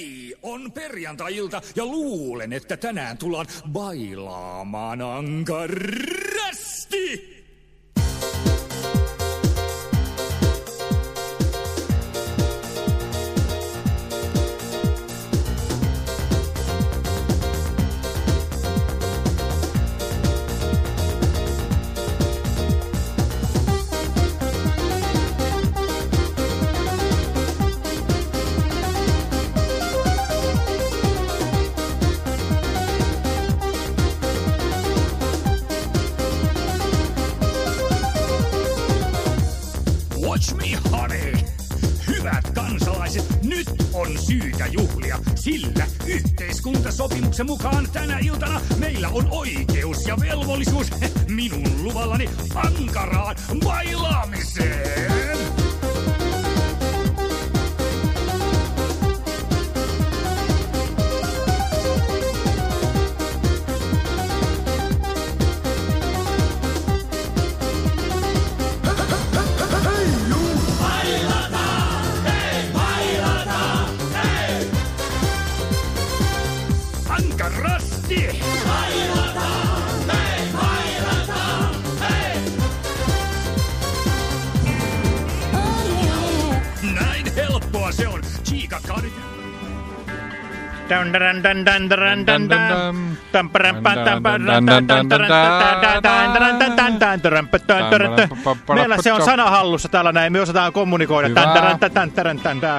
Hei, on perjantai-ilta ja luulen, että tänään tullaan bailaamaan ankarasti. Yhteiskuntasopimuksen mukaan tänä iltana meillä on oikeus ja velvollisuus minun luvallani ankaraan bailaamiseen. Meillä se on sana hallussa täällä näin, me osataan kommunikoida.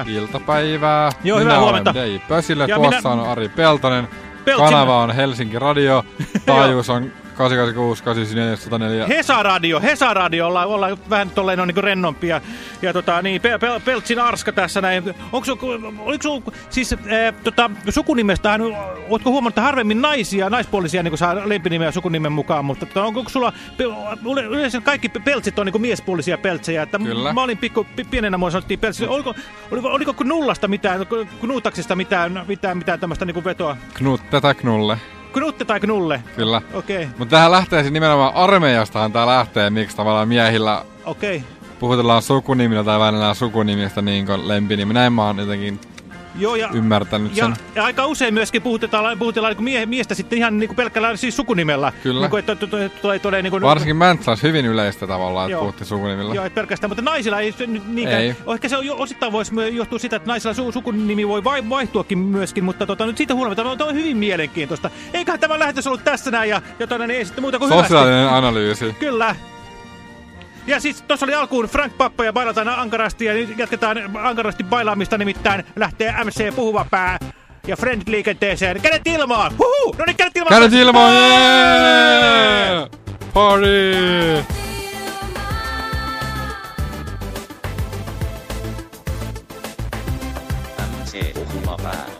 Iltapäivää. Joo, hyvää minä huomenta. olen Dei Pösille, tuossa minä- on Ari Peltonen. Kanava on Helsinki Radio. Taajuus on 886 894 104. Hesa-radio, Hesa-radio, ollaan, ollaan vähän tolleen on niin rennompia. Ja tota, niin, Pel Pel Peltsin Arska tässä näin. Onko sul, oliko sul, siis äh, tota, sukunimestähän, ootko huomannut, että harvemmin naisia, naispuolisia niin saa lempinimeä sukunimen mukaan, mutta tota, onko, sulla, pe- yleensä kaikki peltsit on niin miespuolisia peltsejä, että Kyllä. mä olin pikku, pi- pienenä mua sanottiin peltsi. Oliko, oliko, oliko nullasta mitään, knuutaksista mitään, mitään, mitään tämmöistä niin vetoa? Knut, tätä Knulle. Knutte tai knulle? Kyllä. Okei, Mutta tähän lähtee siis nimenomaan armeijastahan tää lähtee, miksi tavallaan miehillä okei. puhutellaan sukunimillä tai välillä sukunimistä niin kuin lempinimi. Näin mä oon jotenkin Joo, ja ymmärtänyt Ja, sen. ja aika usein myöskin puhutellaan, puhutellaan niin mie, miestä sitten ihan niin pelkällä siis sukunimella. Kyllä. Niin kuin, että tulee tulee tulee niin kuin, Varsinkin Mäntsälassa hyvin yleistä tavallaan, että puhuttiin sukunimillä. Joo, pelkästään, mutta naisilla ei nyt niinkään. Ei. Ehkä se on osittain voisi johtua siitä, että naisilla su, sukunimi voi vai, vaihtuakin myöskin, mutta tota, nyt siitä huolimatta tämä on hyvin mielenkiintoista. Eiköhän tämä lähetys ollut tässä näin ja jotain, niin ei sitten muuta kuin hyvästi. Sosiaalinen analyysi. Kyllä. Ja siis tuossa oli alkuun Frank Pappa ja bailataan ankarasti ja nyt jatketaan ankarasti bailaamista nimittäin lähtee MC Puhuva Pää ja Friend liikenteeseen. Kädet ilmaan! Huhu! No niin, kädet ilmaan! Kädet ilmaan! Yeah! Party! MC Puhuma pää.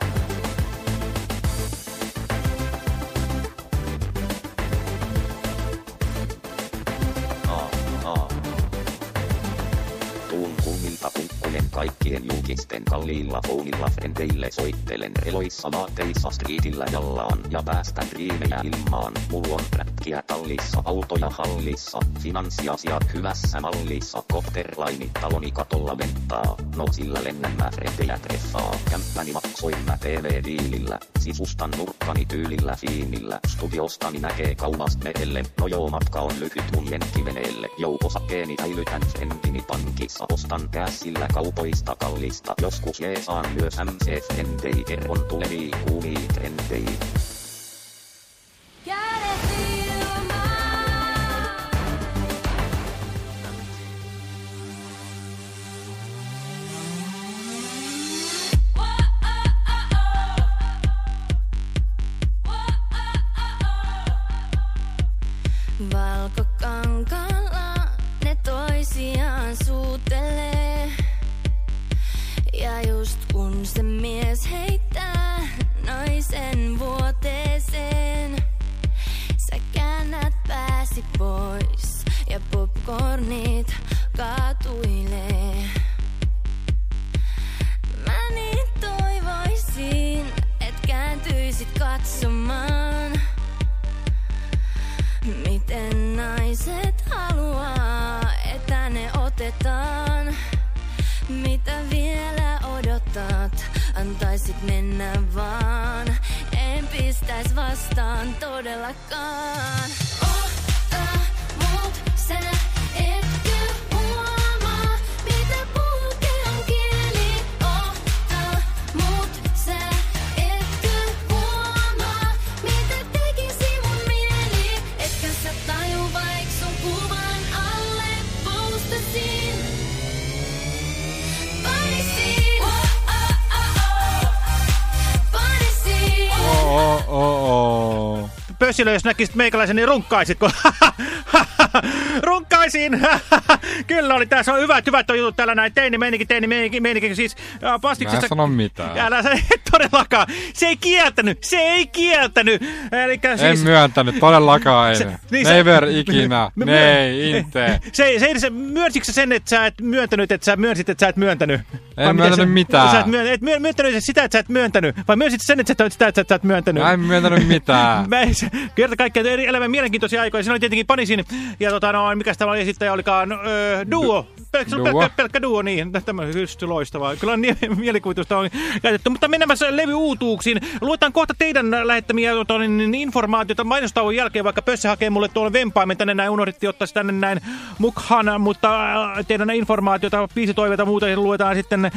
papel. Kaikkien julkisten kalliilla founilla. Frendeille soittelen eloissa vaatteissa striitillä jallaan ja päästän riimejä ilmaan. Mulla on rätkiä tallissa, autoja hallissa, finanssiasiat hyvässä mallissa, kopterlainit taloni katolla ventaa. No sillä lennän mä frendejä treffaa, kämppäni maksoin mä TV-diilillä, sisustan nurkkani tyylillä fiinillä, studiostani näkee kauas merelle, no joo matka on lyhyt mun jenkkiveneelle, joukosakkeeni säilytän frendini pankissa, ostan käsillä Poista kallista joskus jeesaan myös MCFNTIR on tulevii kuumii trendeihin. Pössilö, jos näkisit meikäläisen, niin runkkaisitko? Runkkaisin! Kyllä oli, tässä on hyvät, hyvät on jutut täällä näin. Teini meininki, teini meininki, meininki. Siis äh, Mä pastiksessa... en sano mitään. Älä sä et todellakaan. Se ei kieltänyt, se ei kieltänyt. Elikkä En siis... myöntänyt, todellakaan Se- en. niin se- Never ikinä. Me- Nei, inte. Se, se, se, myönsikö sä sen, että sä et myöntänyt, että sä myönsit, että sä et myöntänyt? Vai miten myöntänyt se- mitään. Sä et, myön, et myö- myöntänyt sitä, että sä et myöntänyt. Vai myönsit sen, että sä et sitä, että sä et myöntänyt? Mä en myöntänyt mitään. Mä en- se- kerta kaikkiaan elämän mielenkiintoisia aikoja. Siinä oli tietenkin Panisin ja tota, no, mikä oli esittäjä olikaan öö, Duo. Pelkkä, Duo. pelkkä, pelkkä duo, niin. Tämä on just loistavaa. Kyllä on mielikuvitusta on käytetty. Mutta mennään levy-uutuuksiin. Luetaan kohta teidän lähettämiä tota, niin, niin, informaatiota mainostauon jälkeen, vaikka Pössä hakee mulle tuolla vempaimen tänne näin. Unohdettiin ottaa se tänne näin mukaan, mutta äh, teidän informaatiota, biisitoiveita muuta luetaan sitten äh,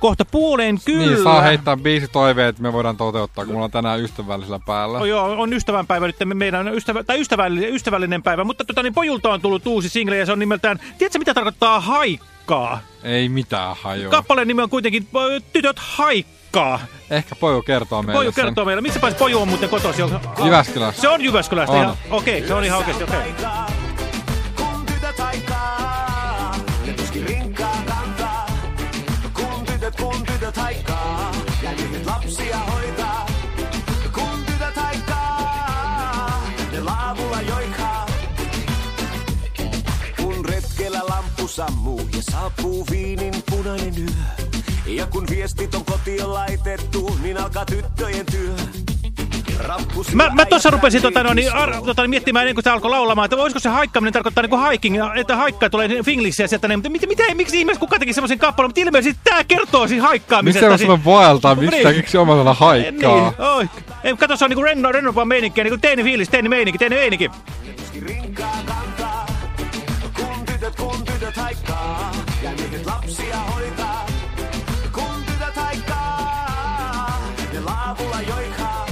kohta puoleen. Kyllä. Niin, saa heittää biisitoiveet, me voidaan toteuttaa, kun mulla on tänään ystävällisellä päällä. Oh, joo, on ystävänpäivä nyt meidän ystävä, tai ystävällinen, ystävällinen päivä, mutta tota, niin pojulta on tullut uusi single ja se on nimeltään, tiedätkö mitä tarkoittaa haikkaa? Ei mitään hajua. Kappaleen nimi on kuitenkin Tytöt haikkaa. Ehkä Poju kertoo meille Poju kertoo meille, missä pääsi Poju on muuten kotosi? Jyväskylästä. Se on Jyväskylästä, On. ihan- okei, se on ihan oikeasti, okei. Lamppu sammuu ja saapuu viinin punainen yö. Ja kun viestit on kotiin laitettu, niin alkaa tyttöjen työ. Mä, mä tuossa rupesin tota, no, niin, ar, tota, niin, miettimään ennen kuin se alkoi laulamaan, että voisiko se haikkaaminen tarkoittaa niin kuin hiking, että haikkaa tulee finglissiä sieltä, niin, mutta mitä, mitä, miksi ihmeessä kukaan teki semmoisen kappaleen, mutta ilmeisesti tämä kertoo siinä haikkaamisesta. Mistä mä sanon vaeltaa, miksi Niin. keksi omalla haikkaa? Niin, oi. Ei, kato, se on niinku renno, rennompaa meininkiä, niinku teini fiilis, teini meininki, teini meininki. Ja miehet lapsia hoitaa. Kun tytöt haikkaa, ne laavulla joikaa.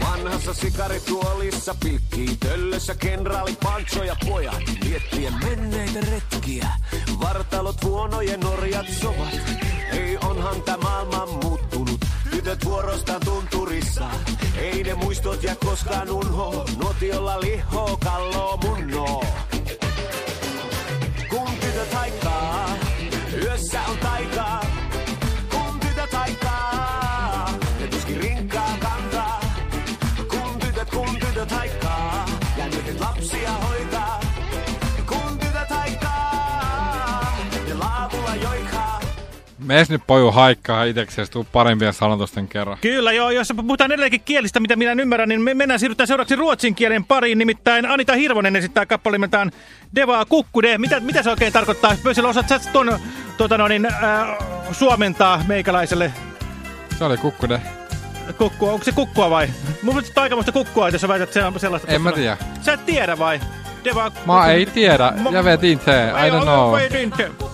Vanhassa sikarituolissa pilkkii töllössä kenraali Pancho ja pojat. Miettien menneitä retkiä, vartalot huonojen norjat sovat. Ei onhan tää maailma muuttunut, tytöt vuorostaan tunturissa. Ei ne muistot jää koskaan unho, nuotiolla liho kalloo munnoo. Haikkaa, yössä on taikaa. Mees nyt Poju haikkaa itsekseen, tuu parempien sanotusten kerran. Kyllä joo, jos puhutaan edelleenkin kielistä, mitä minä en ymmärrä, niin me mennään siirrytään seuraavaksi ruotsin kielen pariin. Nimittäin Anita Hirvonen esittää kappale nimeltään Deva Kukkude. Mitä, mitä se oikein tarkoittaa? Pöysillä osaat sä tuon tuota, no, niin, äh, suomentaa meikäläiselle Se oli kukkude. kukkua. Onko se kukkua vai? Mun mielestä aikamoista kukkua, jos sä väität se- sellaista. En mä tiedä. Sä et tiedä vai? Deva Mä ei tiedä. Jag vet inte. I don't know.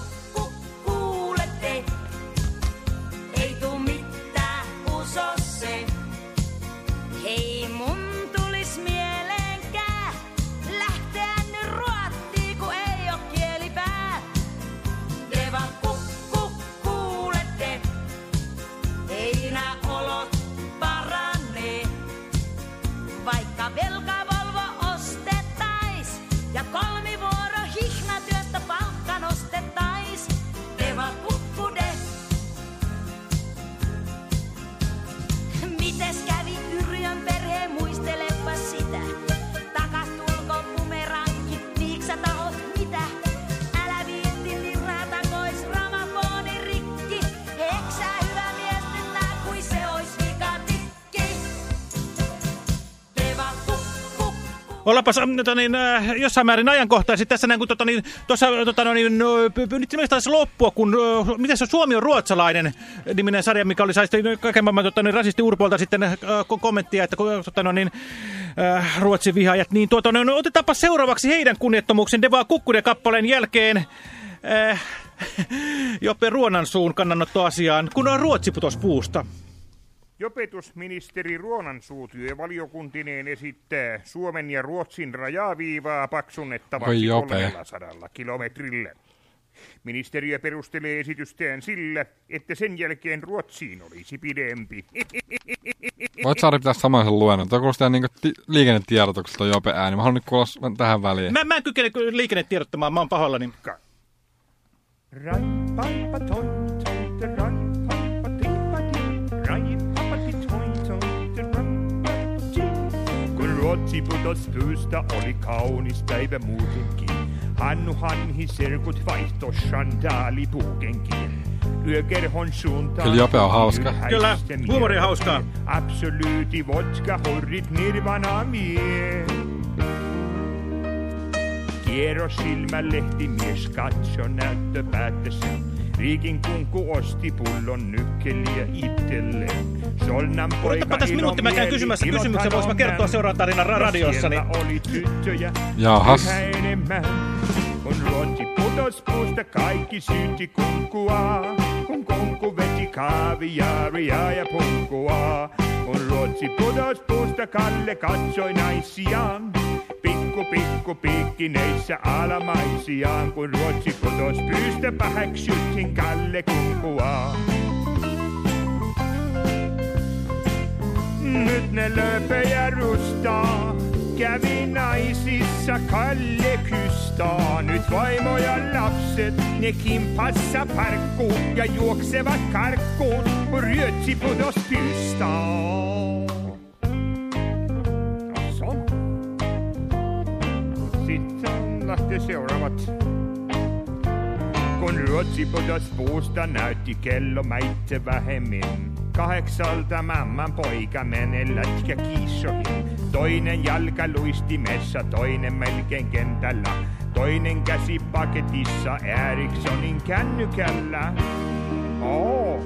Ollaanpas ähm, tota, niin, äh, jossain määrin ajankohtaisesti tässä näin, kun tota, niin, tuossa tota, no, niin, no, nyt se taisi loppua, kun miten se Suomi on ruotsalainen niminen sarja, mikä oli sai sitten kaiken maailman tota, niin, rasisti Urpolta sitten äh, ko- kommenttia, että tota, no, niin, äh, Ruotsin vihaajat, niin tuota, no, otetaanpa seuraavaksi heidän kunniattomuuksen Devaa Kukkunen kappaleen jälkeen. Äh, Joppe Ruonansuun kannanotto asiaan, kun on Ruotsi putos puusta. Opetusministeri Ruonansuu työvaliokuntineen esittää Suomen ja Ruotsin rajaviivaa paksunnettavaksi Jope. 300 kilometrillä. Ministeriö perustelee esitystään sillä, että sen jälkeen Ruotsiin olisi pidempi. Voit saada pitää samaisen luennon. Tuo kuulostaa niin ti liikennetiedotukselta Jope ääni. Mä haluan nyt kuulla tähän väliin. Mä, mä en kykene liikennetiedottamaan, mä oon pahoillani. Kun Ruotsi putos pyystä, oli kaunis päivä muutenkin. Hannu Hanhi serkut vaihto sandaalipuukenkin. Yökerhon suuntaan... Kyllä Jope on hauska. Kyllä, huumori on hauskaa. Absoluuti vodka horrit nirvana mie. Kierros silmälehti mies katso näyttöpäätössä. Riikin kunku osti pullon nykkeliä itselleen. Solnan poika Odotapa tässä minuutti, mä käyn kysymässä kysymyksen, voisi mä kertoa seuraavan tarinan ra- radiossa, niin- Siellä oli tyttöjä Jahas. yhä enemmän. Kun Ruotsi putos puusta, kaikki syytti kunkua. Kun kunku veti kaaviaaria ja punkua. Kun Ruotsi putos puusta, Kalle katsoi naisiaan. Pikku pikku piikkineissä alamaisiaan. Kun Ruotsi putos pyystä, pähäksyttiin Kalle kunkua. Nyt ne löpöjä rustaa. Kävi naisissa Kalle kystaa. Nyt vaimo ja lapset, ne kimpassa parkkuun ja juoksevat karkkuun, kun ryötsi putos pystaa. Lähti seuraavat. Kun Ruotsi putos puusta näytti kello mäitte vähemmin. Kahdeksalta mamman poika menee lätkä kiissoihin. Toinen jalka luistimessa, toinen melkein kentällä. Toinen käsi paketissa Erikssonin kännykällä. Oo.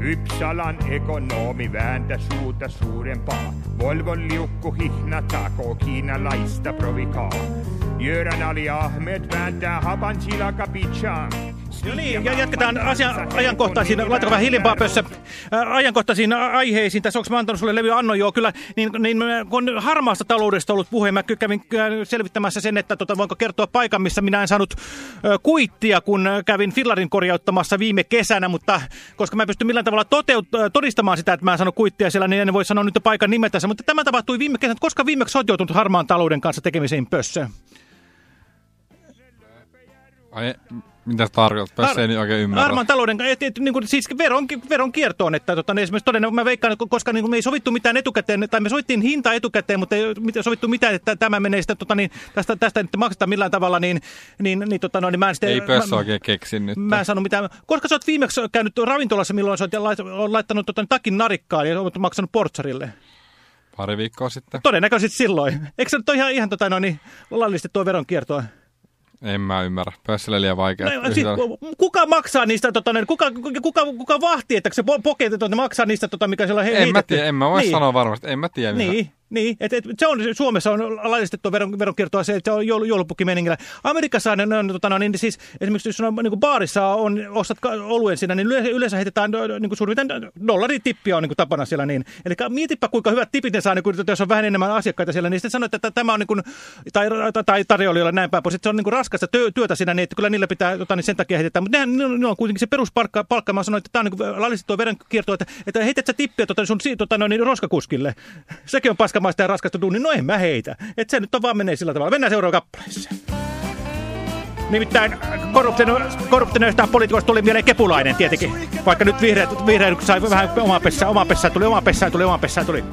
Ypsalan ekonomi vääntä suuta suurempaa. Volvon liukku hihna takoo kiinalaista provikaa. Göran Ali Ahmed vääntää hapan silaka pizzaa. No niin, ja jatketaan asia, ajankohtaisiin, laittakaa vähän hiljempaa pössä, ajankohtaisiin aiheisiin. Tässä onko mä antanut sulle levy Anno joo, kyllä, niin, niin kun harmaasta taloudesta ollut puhe, mä kävin selvittämässä sen, että tota, voinko kertoa paikan, missä minä en saanut ö, kuittia, kun kävin fillarin korjauttamassa viime kesänä, mutta koska mä en pysty millään tavalla toteut, todistamaan sitä, että mä en saanut kuittia siellä, niin en voi sanoa nyt paikan nimetänsä, mutta tämä tapahtui viime kesänä. Koska viimeksi olet joutunut harmaan talouden kanssa tekemiseen pössä? Ai, mitä se tarkoittaa? Tässä ei niin oikein ymmärrä. Harmaan talouden, et, et, niin kuin, siis veron, veron kiertoon, että tota, niin esimerkiksi todennäköisesti mä veikkaan, että koska niin kuin me ei sovittu mitään etukäteen, tai me sovittiin hinta etukäteen, mutta ei sovittu mitään, että tämä menee sitten, tota, niin, tästä, tästä nyt maksetaan millään tavalla, niin, niin, niin, tota, no, niin mä en sitten... Ei pössä oikein keksi nyt. Mä en sano mitään. Koska sä oot viimeksi käynyt ravintolassa, milloin sä oot lait- oot laittanut tota, takin narikkaan ja oot maksanut portsarille? Pari viikkoa sitten. Todennäköisesti silloin. Eikö se nyt ole ihan, ihan tota, no, niin, laillistettua veronkiertoa? En mä ymmärrä. Pössille liian vaikea. No, siis, kuka maksaa niistä, tota, ne, kuka, kuka, kuka vahtii, että se po- pokeet että ne maksaa niistä, tota, mikä siellä on he- En mä tiedä, en mä voi niin. sanoa varmasti. En mä tiedä. Niin, niin. Et, et, se on, Suomessa on laillistettu veron, veronkiertoa, se, se on joulu, joulupukkimeningillä. Amerikassa on, on tota, no, niin, siis, esimerkiksi jos on, niin kuin baarissa on, ostat oluen siinä, niin yleensä, yleensä heitetään niin kuin suurin dollaritippiä on niin kuin tapana siellä. Niin. Eli mietipä, kuinka hyvät tipit ne saa, niin kuin, jos on vähän enemmän asiakkaita siellä, niin sitten sanoit, että tämä on, niin kuin, tai, tai, tarjoilijoilla näin päin pois, että se on niin kuin raskasta työ, työtä siinä, niin että kyllä niillä pitää, tota, niin sen takia heitetään. Mutta nehän, ne on kuitenkin se peruspalkka, palkka. mä sanoin, että tämä on niin kuin laillistettua veronkiertoa, että, että heität sä tippiä tota, sun tota, no, niin, roskakuskille. Sekin on paskamaista ja raskasta duunia, no en mä heitä. Että se nyt on vaan menee sillä tavalla. Mennään seuraavaan kappaleeseen. Nimittäin korruptioista poliitikoista tuli mieleen Kepulainen tietenkin. Vaikka nyt vihreät, vihreät sai vähän omaa pessään, omaa pessään tuli, omaa pessään tuli, omaa pessään tuli.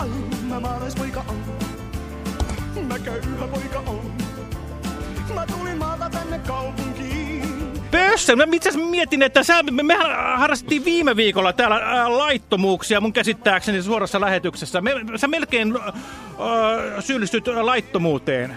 Pössä, mä itse asiassa mietin, että sä, me, harrastettiin viime viikolla täällä ää, laittomuuksia mun käsittääkseni suorassa lähetyksessä. Me, sä melkein äh, syyllistyt laittomuuteen.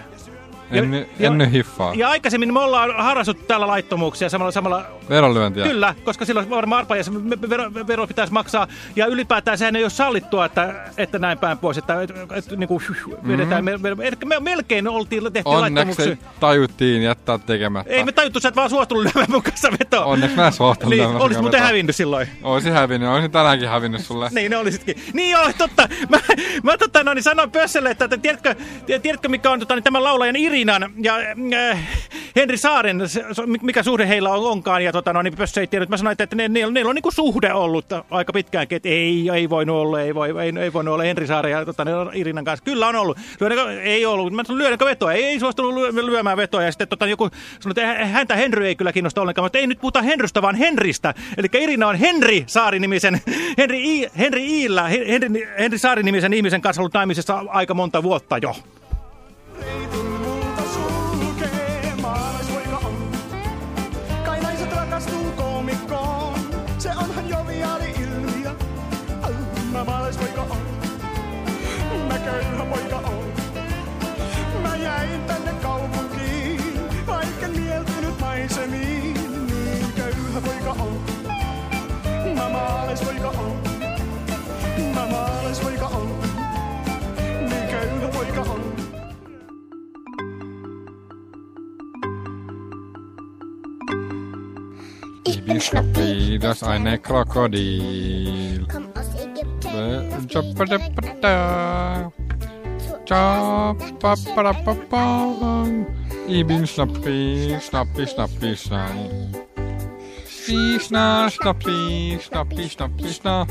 En, Ja- en nyt hiffaa. Ja aikaisemmin me ollaan harrastettu täällä laittomuuksia samalla, samalla Veronlyöntiä. Kyllä, koska silloin varmaan arpajaisen me- vero, vero pitäisi maksaa. Ja ylipäätään sehän ei ole sallittua, että, että näin päin pois. Että, että, että niin kuin, vedetään, me, me, me, me, melkein oltiin, tehtiin Mhm. Onneksi laittomuuksia. tajuttiin jättää tekemättä. Ei me tajuttu, sä et vaan suostunut lyömään mun kanssa vetoa. Onneksi mä suostunut Niin, lyömään olisit sun muuten hävinnyt silloin. Oisin hävinnyt, olisin tänäänkin hävinnyt sulle. Niin, ne olisitkin. Niin joo, totta. Mä, mä tota, no, niin sanoin Pösselle, että, että tiedätkö, tiedätkö, mikä on tota, niin tämän laulajan Irinan ja äh, Henri Saaren, mikä suhde heillä on, onkaan. Ja tota, no, niin Pössä ei tiennyt. Mä sanoin, että ne, niillä, niillä on niinku suhde ollut aika pitkäänkin. Että ei, ei voinut olla, ei, voi, ei, ei voinut olla Henri Saaren ja tota, niin Irinan kanssa. Kyllä on ollut. Lyödäänkö, ei ollut. Mä sanoin, lyödäänkö vetoa? Ei, ei suostunut lyö, lyömään vetoa. Ja sitten tota, joku sanoi, että hän- häntä Henry ei kyllä kiinnosta ollenkaan. Mutta ei nyt puhuta Henrystä, vaan Henristä. Eli Irina on Henri Saari-nimisen, Henri, I, Henri Iillä, Henri, Henri Saari-nimisen ihmisen kanssa ollut naimisessa aika monta vuotta jo. multa mä maalaispoika on. Mä maalaispoika on, niin köyhä poika on. Kiitos aine krokodil. Choppadappada. Choppadapapa. Ibin snappi, snappi, snappi, snappi. Sna, snappi, snappi, snappi, sna.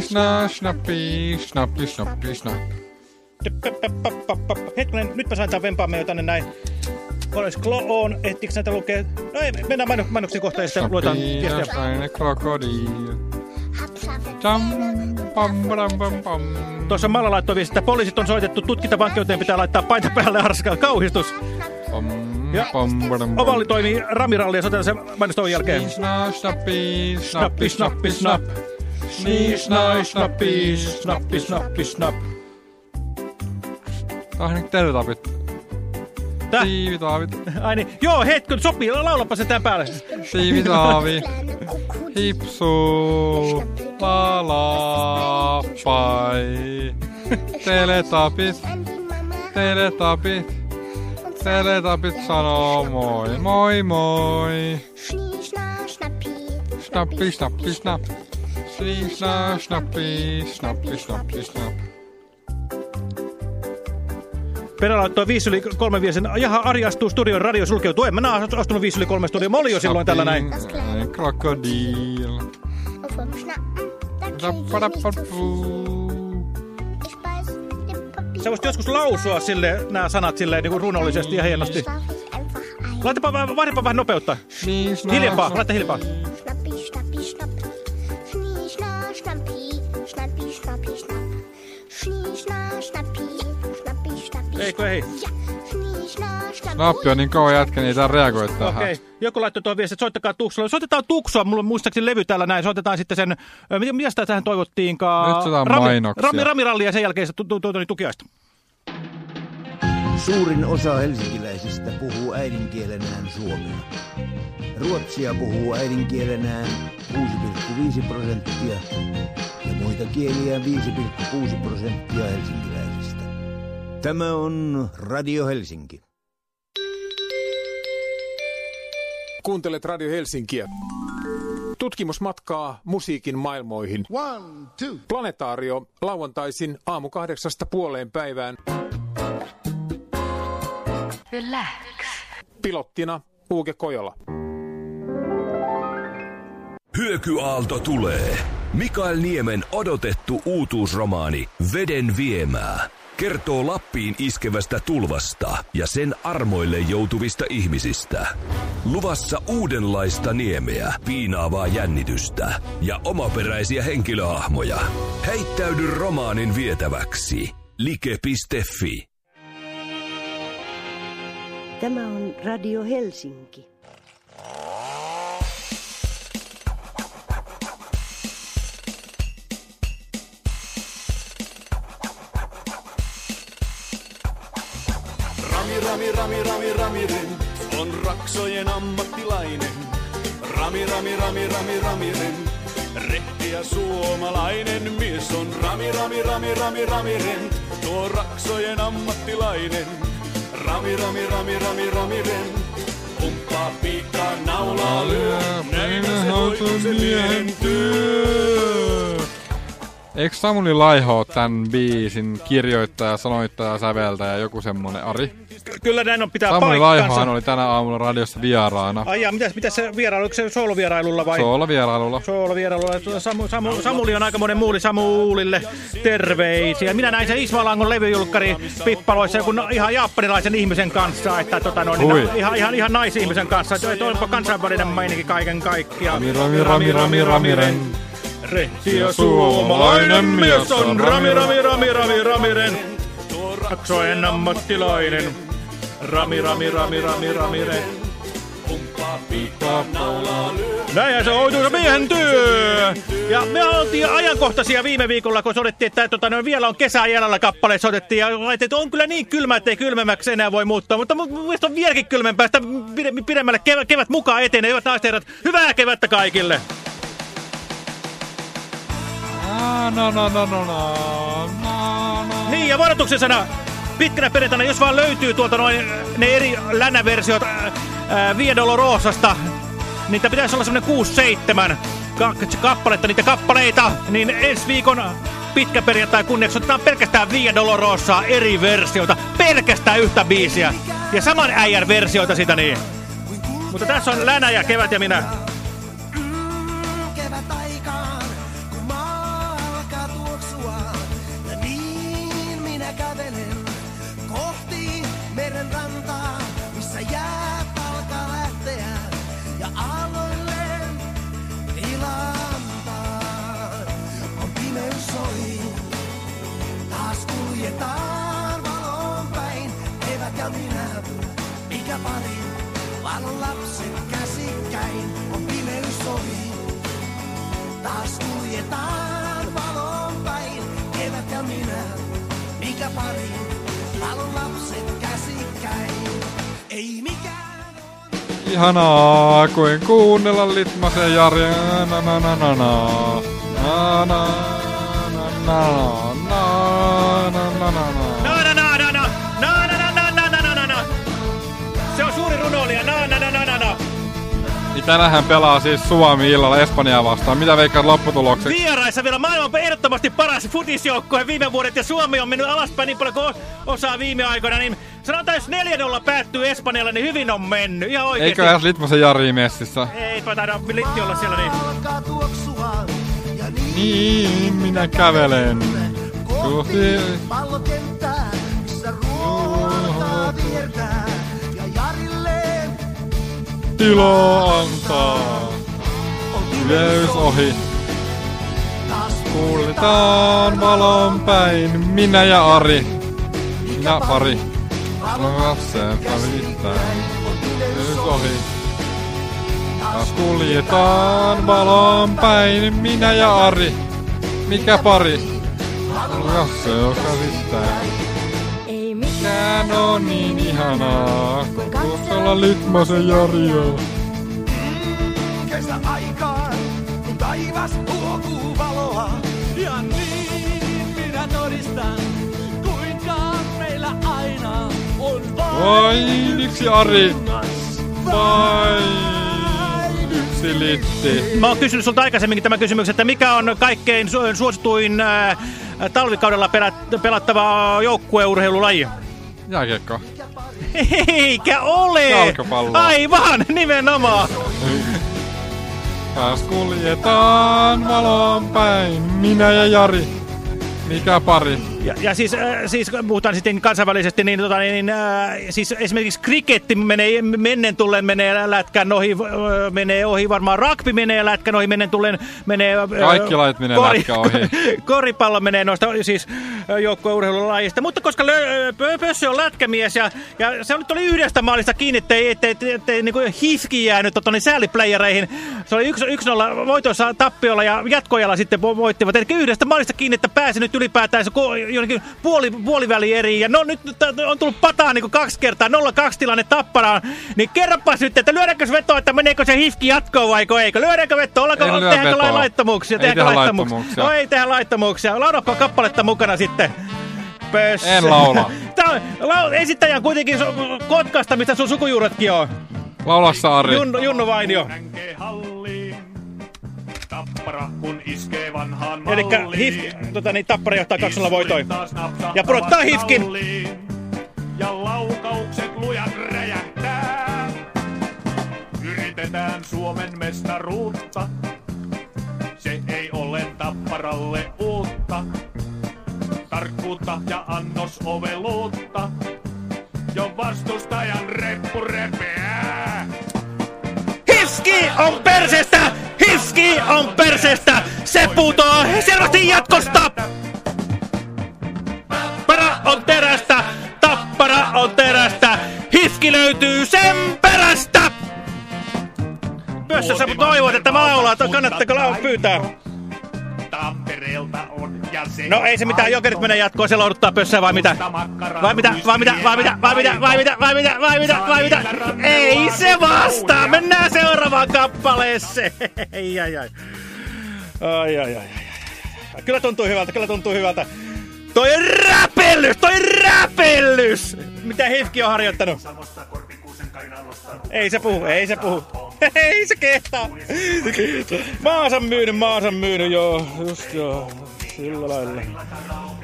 Sna, snappi, snappi, snappi, snap. Hetkinen, nyt mä sain tämän vempaamme jo tänne näin. Olis Kloon, ehtiikö näitä lukea? No ei, mennään maino, mainoksiin kohtaan ja sitten luetaan viestiä. aine krokodil. Jam, pam, pam, pam, pam. Tuossa Malla laittoi viesti, että poliisit on soitettu tutkintavankeuteen, pitää laittaa paita päälle arskaa. Kauhistus. Ja. Ovalli toimii ramiralli ja sotetaan sen mainoston jälkeen. Sna, snappi, Snappi, snappi, snap. Niin, snai, snappi, snappi, snappi, snap. Tää on nyt teletapit. Tää? Siivitaavit. Ai niin, joo, hetken, sopii, laulapa se tän päälle. Siivitaavi. Hipsu. Lalapai. Teletapit. Teletapit. Teletapit sanoo moi, moi, moi. Snappi, snappi, snap. Sni, sna, snappi, snappi, snappi, snap. Perä laittoi 5 yli 3 viesen. Jaha, Ari astuu studion, radio sulkeutuu. En mä nää astunut 5 yli 3 studioon. Mä olin jo silloin tällä näin. Snappi, Krokodil. Rappadappaduu. Sä voisit joskus lausua sille nämä sanat silleen niin runollisesti ja hienosti. Laitapa, vähän- vaihdapa vähän nopeutta. Hiljempaa, laita hiljempaa. Eikö ei? Snappi on niin kova jätkä, niin ei tää reagoi tähän. Okei. Joku laittoi tuon viesti, että soittakaa Tuksoa. Soitetaan Tuksoa, mulla on muistaakseni levy täällä näin. Soitetaan sitten sen, mitä, sitä tähän toivottiinkaan? Nyt soitetaan Rami, mainoksia. Rami, Ramiralli ja sen jälkeen se tu, tu, tu, tu, tukiaista. Suurin osa helsinkiläisistä puhuu äidinkielenään suomea. Ruotsia puhuu äidinkielenään 6,5 prosenttia ja muita kieliä 5,6 prosenttia helsinkiläisistä. Tämä on Radio Helsinki. Kuuntelet Radio Helsinkiä. Tutkimusmatkaa musiikin maailmoihin. One, two. Planetaario lauantaisin aamu kahdeksasta puoleen päivään. Relax. Pilottina Uuke Kojola. Hyökyaalto tulee. Mikael Niemen odotettu uutuusromaani Veden viemää kertoo Lappiin iskevästä tulvasta ja sen armoille joutuvista ihmisistä. Luvassa uudenlaista niemeä, piinaavaa jännitystä ja omaperäisiä henkilöhahmoja. Heittäydy romaanin vietäväksi. Like.fi Tämä on Radio Helsinki. Rami, Rami, Rami, Rami Rent on raksojen ammattilainen. Rami, Rami, Rami, Rami, Rami Rent. Rehti ja suomalainen mies on Rami, Rami, Rami, Rami, Rami Rent. Tuo raksojen ammattilainen. Rami, Rami, Rami, Rami, Rami Rent. Pumppaa piikkaa naulaa lyö. Näin se hoituu se miehen työ. Eikö Samuli Laiho tämän biisin kirjoittaja, sanoittaja, säveltäjä, joku semmonen Ari? Kyllä näin on pitää Samuli paikkansa. Laihohan oli tänä aamulla radiossa vieraana. Ai jaa, mitäs, mitäs se vierailu, oliko se soolovierailulla vai? Soolovierailulla. Soolovierailulla. Samu, Samu, Samuli on aikamoinen muuli Samuulille terveisiä. Minä näin sen Ismalangon levyjulkkari pippaloissa joku no, ihan japanilaisen ihmisen kanssa, että tota, no, niin, ihan, ihan, ihan naisihmisen kanssa. Että onpa kansainvälinen meininki kaiken kaikkiaan. Rami, rami, rami, rami, rami, ren. Rehti ja suomalainen mies on Rami, Rami, Rami, Rami, Rami, Ren. Raksojen ammattilainen. Rami, Rami, Rami, Rami, Rami, Ren. Näinhän se hoituu se miehen työ. Ja me oltiin ajankohtaisia viime viikolla, kun soitettiin, että tota, no, vielä on kesää jäljellä kappaleet soitettiin. Ja laitettiin, että on kyllä niin kylmä, ettei kylmemmäksi enää voi muuttua. Mutta mun mielestä on vieläkin kylmempää. Sitä pide- pidemmälle kevät, kevät mukaan etenee. Hyvät herrat, hyvää kevättä kaikille. No, no, no, no, no, no, no. Niin, ja varoituksen sana pitkänä perjantaina, jos vaan löytyy tuolta noin äh, ne eri länäversiot äh, äh, Via Dolorosasta, niitä pitäisi olla semmoinen 6-7 ka kappaletta, niitä kappaleita, niin ensi viikon pitkä perjantai kunniaksi otetaan pelkästään Via Dolorosaa eri versioita, pelkästään yhtä biisiä, ja saman äijän versioita sitä niin. Mutta tässä on Länä ja Kevät ja minä. Ihanaa, kuin kuunnella Litmasen Jarja. Na na na na na. Na na na na na na na na Niin tänähän pelaa siis Suomi illalla Espanjaa vastaan. Mitä veikkaat lopputulokset? Vieraissa vielä maailman ehdottomasti paras futisjoukkue viime vuodet ja Suomi on mennyt alaspäin niin paljon kuin osaa viime aikoina, niin sanotaan jos 4-0 päättyy Espanjalle, niin hyvin on mennyt. Ihan oikeesti. Eikö edes Litmasen Jari messissä? Eipä taida Litti olla siellä niin. alkaa tuoksua. Ja niin minä kävelen kohti pallokenttää, missä viertää. Ja Jarille tilaa antaa. Viveys ohi. Kuljetaan valon päin, minä ja Ari. Minä pari. Lapsen päivittäin. Viveys ohi. Taas kuljetaan valon päin, minä ja Ari. Mikä pari? Se on käsittäin. Ei Mikään on niin ihanaa, kun tuossa Litmasen Jario. kesäaikaan, kun taivas huokuu valoa. Ja niin minä todistan, kuinka meillä aina on Vain yksi Ari. Vain yksi litti. Mä oon kysynyt sulta aikaisemminkin tämän kysymyksen, että mikä on kaikkein su suosituin ää, talvikaudella pelattava joukkueurheilulaji? Jääkiekko. Eikä ole! Jalkapallo. Aivan, nimenomaan! Taas kuljetaan valon päin, minä ja Jari. Mikä pari? Ja, ja siis, äh, siis puhutaan sitten kansainvälisesti, niin, tota, niin äh, siis esimerkiksi kriketti menee mennen tullen menee lätkän ohi, äh, menee ohi, varmaan rugby menee lätkän ohi, mennen tullen menee... Äh, Kaikki lajit menee lätkän ohi. koripallo menee noista siis äh, joukkueurheilulajista, mutta koska lö, Pössö on lätkämies ja, ja se nyt oli yhdestä maalista kiinni, ettei, ettei, ettei, ettei niin kuin hifki jäänyt tota, niin sääliplayereihin. Se oli 1-0 voitossa tappiolla ja jatkoajalla sitten vo- voittivat. Eli yhdestä maalista kiinni, että pääsi nyt ylipäätään se jonnekin puoli, puoliväli eri. Ja no nyt on tullut pataa niin kuin kaksi kertaa, 0-2 tilanne tapparaan. Niin kerropas nyt, että lyödäänkö se vetoa, että meneekö se hifki jatkoon vai eikö? Lyödäänkö vetoa? Ollaanko, Ei lyö tehdäänkö vetoa. laittomuuksia? Ei tehdä laittomuuksia? laittomuuksia. No ei tehdä laittomuuksia. Laulapa kappaletta mukana sitten. Pössä. En laula. Tää on, lau, esittäjä on kuitenkin su, Kotkasta, mistä sun sukujuuretkin on. Laula Saari. Junnu, Junnu Vainio. Tappara kun iskee malliin. hif, tota, niin, tappara johtaa 2 voitoin. Ja pudottaa hifkin. Ja laukaukset lujat räjähtää. Yritetään Suomen mestaruutta. Se ei ole tapparalle uutta. Tarkkuutta ja annos oveluutta. Jo vastustajan reppu repeää. Hifski on perseestä! Hifski on perseestä! Se puutoo selvästi jatkosta! Tappara on terästä! Tappara on terästä! Hifki löytyy sen perästä! Pössä sä toivot, että mä laulaan, kannattako laulaa pyytää? Tampereelta on ja se No ei se mitään, jokerit menee jatkoon, se louduttaa pössää vai mitä? Vai mitä, vai mitä, vai mitä, vai mitä, vai mitä, vai mitä, vai mitä, vai mitä? Ei se vastaa, mennään seuraavaan kappaleeseen. Ai, ai, ai. Ai, ai, ai, ai. Kyllä tuntuu hyvältä, kyllä tuntuu hyvältä. Toi räpellys, toi räpellys! Mitä Hifki on harjoittanut? Ei se puhu, ei se puhu. Ei se kehtaa. Maansa myynyt, maansa myynyt, joo. Just joo. Sillä lailla.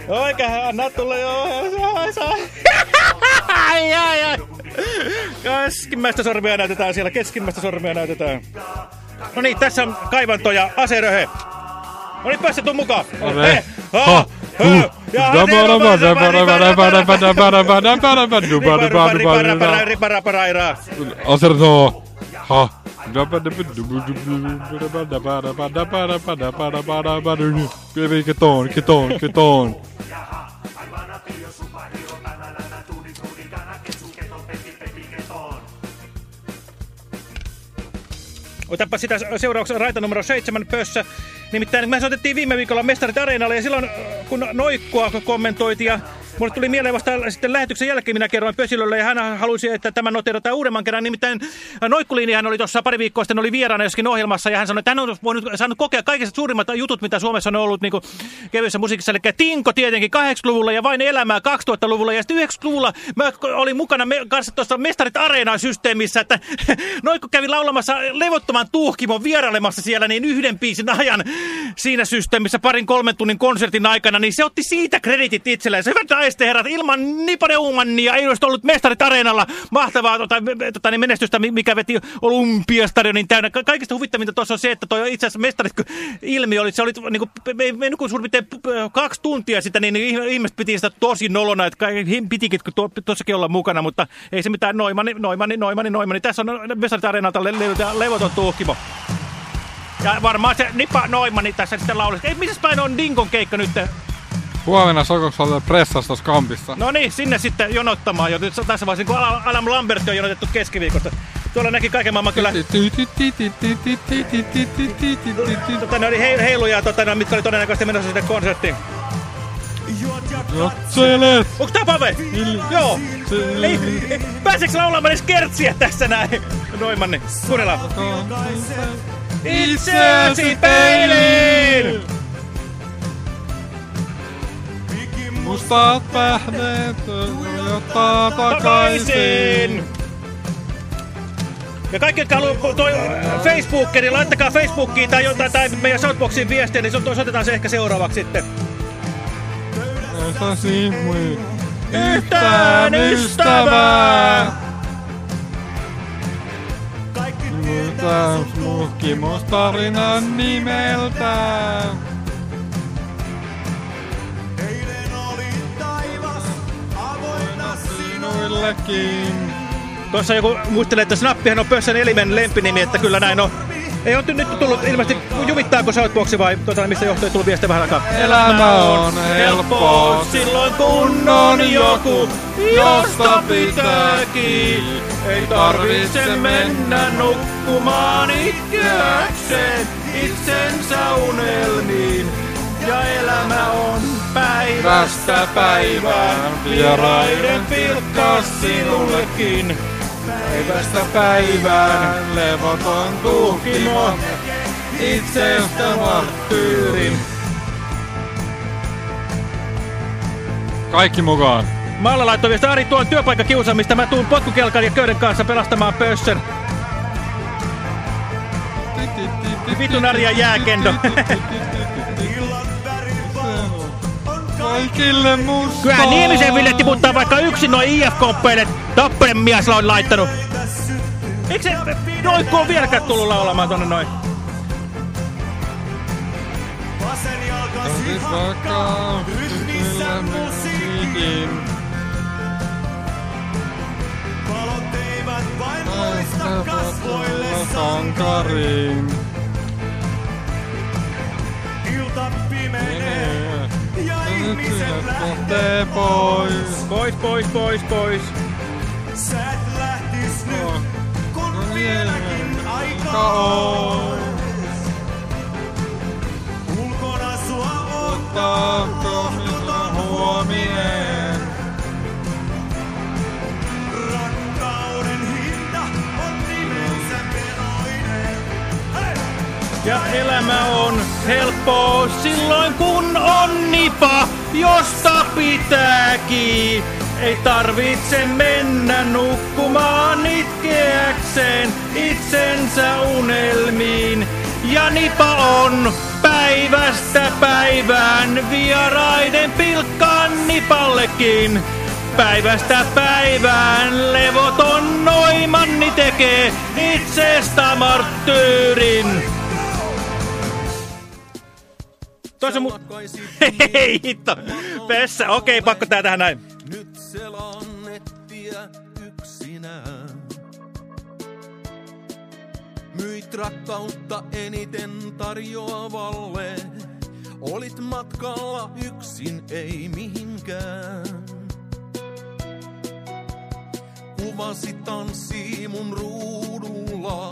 Oikein, anna tulla joo. Ai, ai, ai. Keskimmäistä sormia näytetään siellä, keskimmäistä sormia näytetään. No niin, tässä on kaivanto ja aseröhe. No niin, päästä tuu mukaan. Ase. He, ha, Acertó. Ha. Ketón, que ketón. Otapa sitä seuraavaksi raita numero 7 pössä. Nimittäin me soitettiin viime viikolla Mestarit Areenalle ja silloin äh, kun Noikkua kommentoitiin ja mulle tuli mieleen vasta sitten lähetyksen jälkeen minä kerroin Pösilölle ja hän halusi, että tämä noteerataan uudemman kerran. Nimittäin Noikkuliini hän oli tuossa pari viikkoa sitten oli vieraana joskin ohjelmassa ja hän sanoi, että hän on voinut, saanut kokea kaikista suurimmat jutut, mitä Suomessa on ollut niin kevyessä musiikissa. Eli Tinko tietenkin 80-luvulla ja vain elämää 2000-luvulla ja sitten 90-luvulla mä olin mukana me, kanssa tuossa Mestarit Areenaa-systeemissä, että Noikku kävi laulamassa levottoman tuhkimon vierailemassa siellä niin yhden biisin ajan siinä systeemissä parin kolmen tunnin konsertin aikana, niin se otti siitä kreditit itselleen. Se hyvät naiset herrat, ilman Nipane Uumannia ei olisi ollut Mestarit Areenalla mahtavaa tota, tota, niin menestystä, mikä veti Olympiastadionin täynnä. Ka kaikista huvittavinta tuossa on se, että toi itse asiassa Mestarit ilmi oli, se oli niin kuin, me, me, me suurin kaksi tuntia sitä, niin, ihmiset piti sitä tosi nolona, että pitikin tuossakin olla mukana, mutta ei se mitään Noimani, Noimani, Noimani, Noimani. Tässä on Mestarit Areenalta le le levoton tuhkimo. Ja varmaan se Nipa Noimani tässä sitten laulisi. Ei, missä päin on Dingon keikka nyt? Huomenna Sokoksalla pressassa tuossa kampissa. No niin, sinne sitten jonottamaan. Jo tässä vaiheessa, kun Alam Lambert on jonotettu keskiviikosta. Tuolla näki kaiken maailman kyllä... tota, ne oli heiluja, tota, no, mitkä oli todennäköisesti menossa sinne konserttiin. Jotselet! Onks tää Pave? Joo. Ei, ei, pääseekö laulamaan edes kertsiä tässä näin? Noimanni, kuunnellaan. Itseäsi peiliin! Mustat pähneet ottaa takaisin. Ja kaikki, jotka haluaa toi Facebookiin, niin laittakaa Facebookiin tai, jotain, tai meidän Shoutboxiin viestiä, niin se soitetaan se ehkä seuraavaksi sitten. Yhtään ystävää! Muistaa muhkimustarinan nimeltään. Sinuillekin. Tuossa joku muistelee, että Snappihan on Pössän elimen lempinimi, että kyllä näin on. Ei ole nyt tullut ilmeisesti, jumittaako Shoutboxi vai tuota, mistä johtuen tullut viestiä vähän aikaa? Elämä on helppoa silloin kun on joku, josta pitääkin. Ei tarvitse mennä nukkumaan itkeäkseen itsensä unelmiin. Ja elämä on Päivästä päivään vieraiden pilkkaa sinullekin. Päivästä päivään levoton tuhkimo itsestä marttyyrin. Kaikki mukaan. Malla laittoi viesti, Ari, tuo on työpaikkakiusaamista. Mä tuun potkukelkan ja köyden kanssa pelastamaan pössön. Vitun Arja jääkendo. Kaikille musta. Kyllä Niemisen Ville tiputtaa vaikka yksin noin IF-komppeille. Tappelen mies on laittanut. Miksi se Roikku on vieläkään tullut laulamaan tonne noin? Ryhmissä musiikin. Valot eivät vain loista kasvoille Sankariin. Ihmiset lähtee pois. Pois, pois, pois, pois. Sä et lähtis nyt, kun vieläkin aika on. Ulkona sua Ottaako minä huomien? Rakkauden hinta on nimensä veroinen. Ja elämä on helppoa silloin kun on nipa, josta pitääkin. Ei tarvitse mennä nukkumaan itkeäkseen itsensä unelmiin. Ja nipa on päivästä päivään vieraiden pilkkaan nipallekin. Päivästä päivään levoton noimanni tekee itsestä marttyyrin. Toisa mu... Hei hitto! Pessä, okei, pakko tää tähän näin. Nyt selaan nettiä yksinään. Myit rakkautta eniten tarjoavalle. Olit matkalla yksin, ei mihinkään. Kuvasi tanssii mun ruudulla.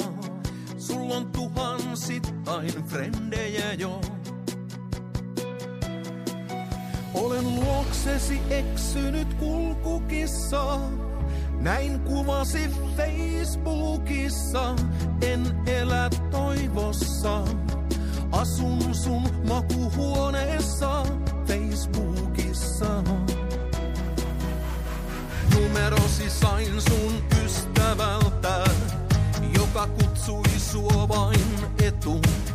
Sulla on tuhansittain frendejä jo. Olen luoksesi eksynyt kulkukissa. Näin kuvasi Facebookissa. En elä toivossa. Asun sun makuhuoneessa Facebookissa. Numerosi sain sun ystävältä, joka kutsui sua vain etunimeltä.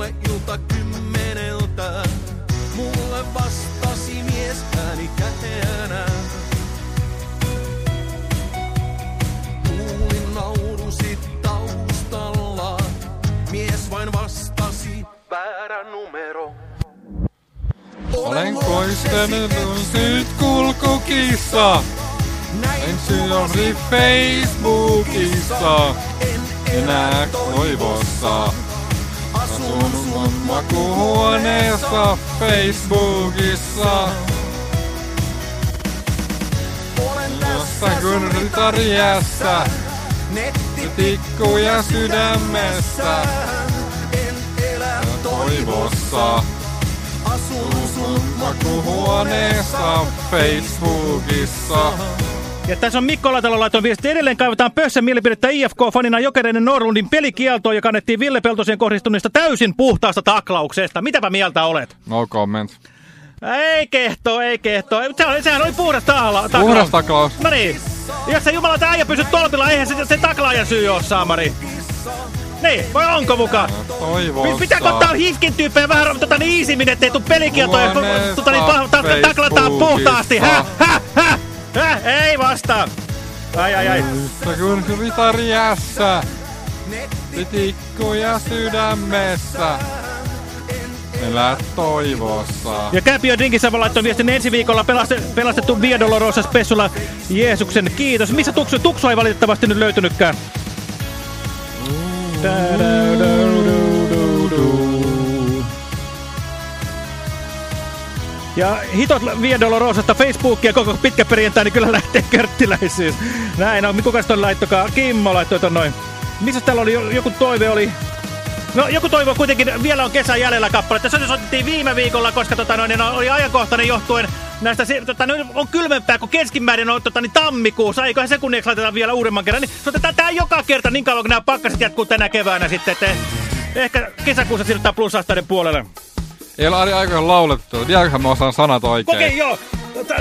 Sulle ilta kymmeneltä, mulle vastasi mies ääni käteänä. Kuulin naurusit taustalla, mies vain vastasi väärä numero. Olen koistanut nyt kulkukissa. En syöri Facebookissa. Enää toivossa. Makuhuoneessa Facebookissa. Jossa kun ritariässä. Tikkuja sydämessä. Toivossa. Asun sun makuhuoneessa Facebookissa. Ja tässä on Mikko Latalo laitoin viesti. Edelleen kaivataan pössän mielipidettä IFK-fanina Jokereiden Norlundin pelikieltoon ja kannettiin Ville Peltoseen kohdistuneesta täysin puhtaasta taklauksesta. Mitäpä mieltä olet? No comment. Ei kehto, ei kehto. Sehän, sehän oli puhdas tahla, taklaus. Puhdas taklaus. No niin. Jos se jumalata äijä pysy tolpilla, eihän se, se taklaajan syy ole, Saamari. Niin, vai onko muka? Toivossa. Pitääkö ottaa hifkin tyyppejä vähän tota niin iisimmin, ettei tuu pelikieltoja, tota niin taklataan puhtaasti. Häh, häh, häh, häh, ei vastaa. Ai, ai, ai. Mutta kun ritariässä, tikkuja sydämessä, elä toivossa. Ja Käpio Drinkisava laittoi viestin ensi viikolla pelaste, pelastettu Via Dolorosa Spessulla Jeesuksen kiitos. Missä Tuksu? Tuksu ei valitettavasti nyt löytynytkään. Ja hitot Via Dolorosasta Facebookia koko pitkä perjantai, niin kyllä lähtee körttiläisyys. Näin on. Kukas ton laittokaa? Kimmo laittoi ton noin. Missä täällä oli? Joku toive oli... No joku toivoo kuitenkin, vielä on kesän jäljellä kappaletta. Se soitettiin viime viikolla, koska tota, noin, no, oli ajankohtainen johtuen näistä, se- tota, no, on kylmempää kuin keskimäärin on tota, niin tammikuussa. Eiköhän se kunniaksi laitetaan vielä uudemman kerran. Niin soitetaan tää joka kerta niin kauan, kun nämä pakkaset jatkuu tänä keväänä sitten. Että ehkä kesäkuussa siirrytään plussasteiden puolelle. Ei ole aikoihin laulettu. Tiedänköhän mä osaan sanat oikein. Okei, okay, joo.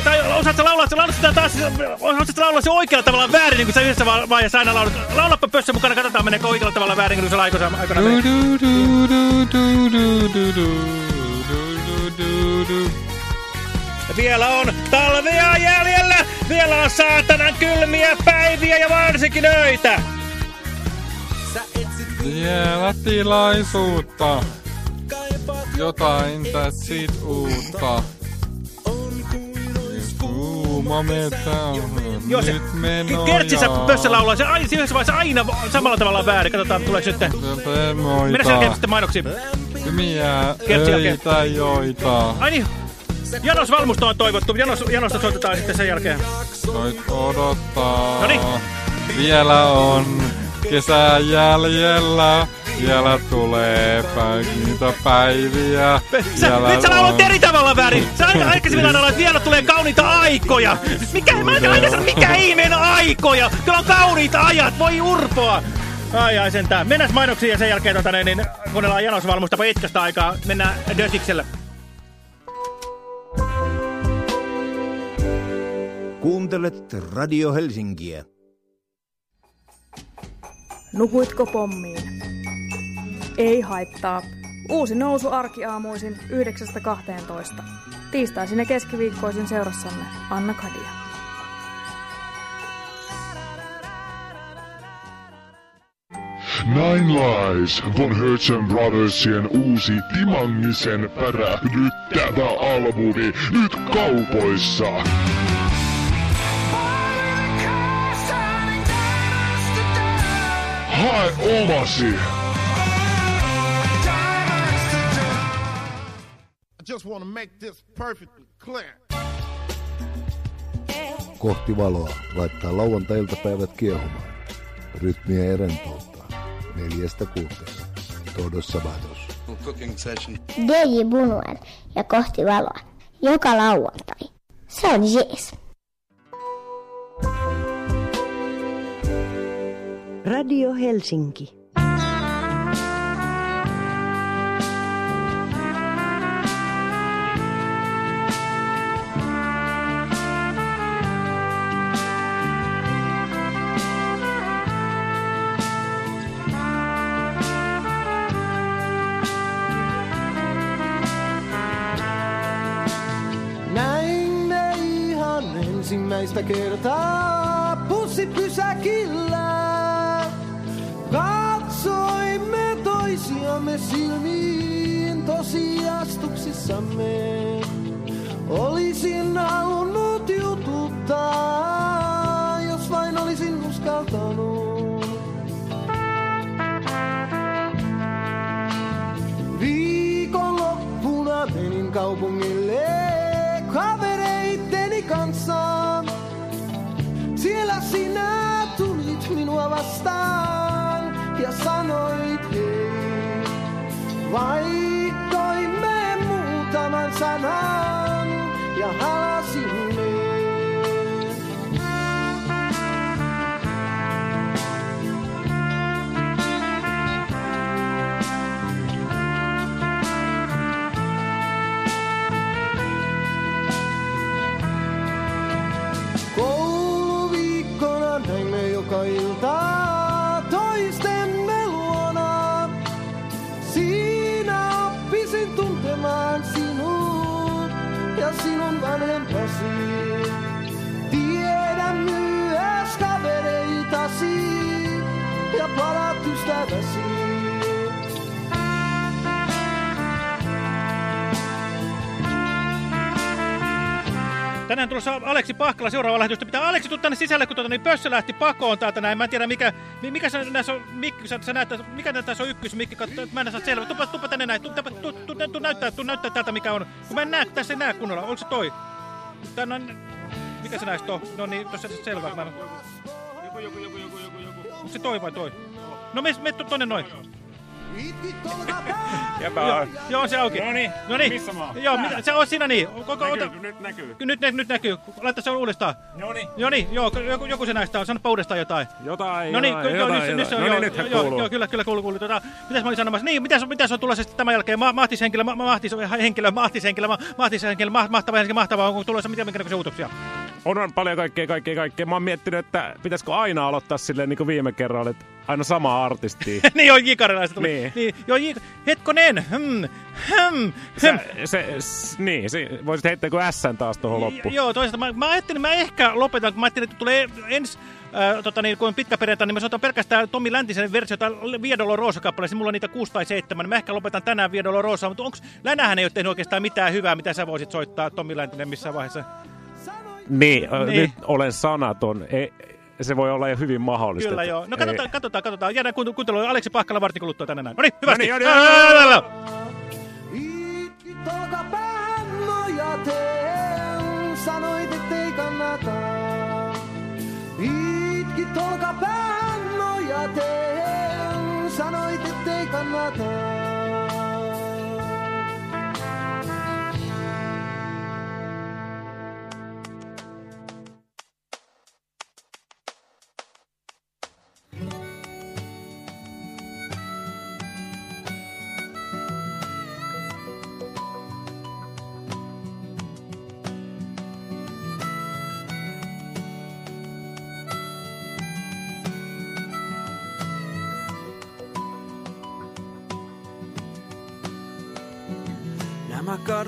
Tai, osaatko laulaa, laulaa sitä taas, osaatko laulaa se oikealla tavalla väärin, niin kuin sä yhdessä vaiheessa aina laulat. Laulappa pössä mukana, katsotaan meneekö oikealla tavalla väärin, kun sä se aikoina aikana. Vielä on talvia jäljellä, vielä on saatanan kylmiä päiviä ja varsinkin öitä. Vielä tilaisuutta. Jotain tätsit uutta. Kuuma metsä on Joo, se nyt menoja. kertsissä pössä laulaa, se aina, yhdessä vaiheessa aina samalla tavalla väärin. Katsotaan, tuleeko nyt. Mennään sen jälkeen sitten mainoksiin. Kymiä Kertsi öitä joita. Ai niin, Janos Valmusto on toivottu. Janos, Janosta soitetaan sitten sen jälkeen. Voit odottaa. Noniin. Vielä on kesä jäljellä. Vielä tulee pä- niitä päiviä. Sä, nyt sä laulat on- eri tavalla väärin. Sä aina aikaisemmin aina laulat, että vielä tulee kauniita aikoja. Mikä, mä en aina sano, mikä ihmeen aikoja. Kyllä on kauniita ajat, voi urpoa. Ai ai sentään. Mennään mainoksiin ja sen jälkeen tota, niin, niin, kuunnellaan Janos Valmusta pitkästä aikaa. Mennään Dösikselle. Kuuntelet Radio Helsinkiä. Nukuitko pommiin? Ei haittaa. Uusi nousu arkiaamuisin 9.12. Tiistaisin ja keskiviikkoisin seurassanne Anna Kadia. Nine Lies, Von Herzen Brothersien uusi Timangisen pärähdyttävä albumi nyt kaupoissa. Hae omasi! Just want to make this perfectly clear. Kohti valoa laittaa lauantai-iltapäivät kiehumaan. Rytmiä ja rentouttaa. Neljästä kuuteen. Todos Sabados. Cooking session. DJ Bunuel ja kohti valoa. Joka lauantai. Se on jees. Radio Helsinki. kertaa pussi pysäkillä. Katsoimme toisiamme silmiin tosiastuksissamme. Olisin alla. Vastaan ja sanoit hei. Vaihtoimme muutaman sanan ja halasimme. Vanhempasi. Tiedän myös kavereitasi ja parat ystäväsi. Tänään tulossa Aleksi Pahkala seuraava lähetystä. Pitää Aleksi tuu tänne sisälle, kun tuota, niin pössö lähti pakoon täältä näin. Mä en tiedä mikä, mi- mikä se, näissä on, mikki, sä, sä näyttää, mikä tässä on ykkösmikki, katso, mä en saa selvä. Tupa, tupa tänne näin, tuu, tupa, tuu, tuu, tuu, näyttää, tuu näyttää täältä mikä on. Kun mä en näe, tässä ei näe kunnolla, onko se toi? Tän on, mikä se näistä on? No niin, tossa se selvä. Mä en... Onko se toi vai toi? No me, me tonne noin. Joo, joo, se auki. No niin, no niin. missä mä oon? Joo, mitä, se on siinä niin. Koko, Näkyy, ota, nyt näkyy. Nyt, nyt, nyt näkyy. Laita se uudestaan. No niin. Joo niin, joo, joku, joku se näistä on. Sanoppa uudestaan jotain. Jotain, No niin, jotain, joo, jotain, nyt, nyt se on. No niin, nythän joo, kuuluu. joo, kyllä, kyllä, kuuluu, kuuluu. Tota, mitäs mä olin sanomassa? Niin, mitäs, mitäs on tulossa sitten tämän jälkeen? Ma mahtishenkilö, ma mahtishenkilö, mahtishenkilö, ma mahtishenkilö, ma mahtava henkilö, mahtava. Onko tulossa mitä minkä näköisiä uutoksia? On, on paljon kaikkea, kaikkea, kaikkea. Mä oon miettinyt, että pitäisikö aina aloittaa silleen niin kuin viime kerralla, että aina sama artisti. niin, joo, Jikarilaiset. Niin. niin joo, Jik... Hetkonen. Hmm, hmm, Se, hmm. se, s, niin, se, voisit heittää kuin S taas tuohon loppuun. Joo, toisaalta mä, mä ajattelin, mä ehkä lopetan, kun mä ajattelin, että tulee ensi, äh, tota niin, kun on pitkä perjantai, niin mä soitan pelkästään Tommi Läntisen versiota Viedolo Roosa-kappaleessa, mulla on niitä kuusi tai seitsemän, mä ehkä lopetan tänään Viedolo Roosa, mutta onks, Länähän ei ole tehnyt oikeastaan mitään hyvää, mitä sä voisit soittaa Tommi Läntinen missään vaiheessa? Niin, niin. Niin. nyt olen sanaton. Ei, se voi olla jo hyvin mahdollista. Kyllä joo. No ei- katsotaan, katsotaan, katsotaan. Jäädään kuuntelu- kuuntelemaan Aleksi Pahkala vartin kuluttua tänne näin. No niin, hyvästi. No niin, joo, joo, joo, joo, joo. Olkapään nojaten, sanoit ettei kannata. Itkit olkapään nojaten, sanoit ettei kannata.